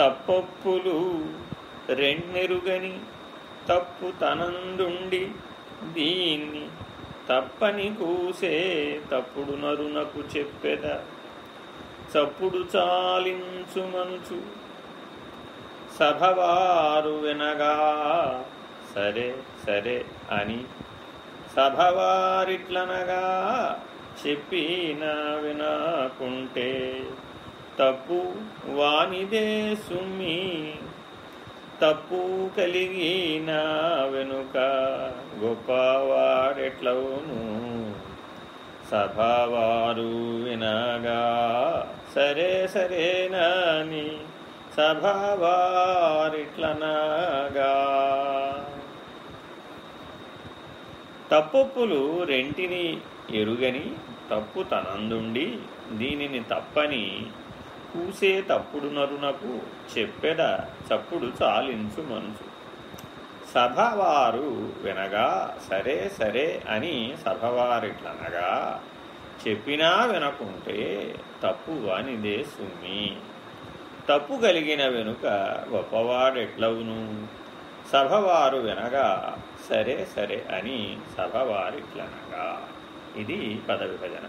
తప్పప్పులు రెండెరుగని తప్పు తనందుండి దీన్ని తప్పని కూసే తప్పుడు నరునకు చెప్పెద. చప్పుడు చాలించు మనుచు సభవారు వినగా సరే సరే అని సభవారిట్లనగా చెప్పిన వినకుంటే తప్పు వానిదే సుమ్మి. తప్పు కలిగిన వెనుక గొప్పవాడెట్లవును? సభవారు వినగా సరే సరేనని సభావారిట్లనగా. తప్పొప్పులు రెంటిని ఎరుగని తప్పు తనందుండి దీనిని తప్పని కూసే తప్పుడు నరునకు చెప్పెద చప్పుడు చాలించు మనసు. సభవారు వినగా సరే సరే అని సభవారిట్లనగా చెప్పినా వినకుంటే తప్పు వానిదే సుమ్మి తప్పు కలిగిన వెనుక గొప్పవాడెట్లవును? సభవారు వినగా సరే సరే అని సభవారిట్లనగా. ఇది పదవిభజన.